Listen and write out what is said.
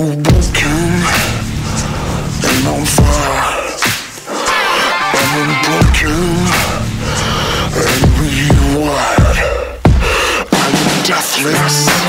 and i'm and on fire. And we're broken and rewired. I'm deathless.